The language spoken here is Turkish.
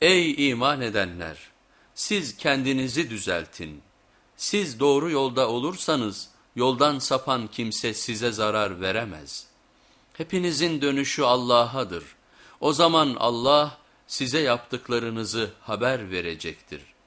Ey iman edenler! Siz kendinizi düzeltin. Siz doğru yolda olursanız yoldan sapan kimse size zarar veremez. Hepinizin dönüşü Allah'adır. O zaman Allah size yaptıklarınızı haber verecektir.''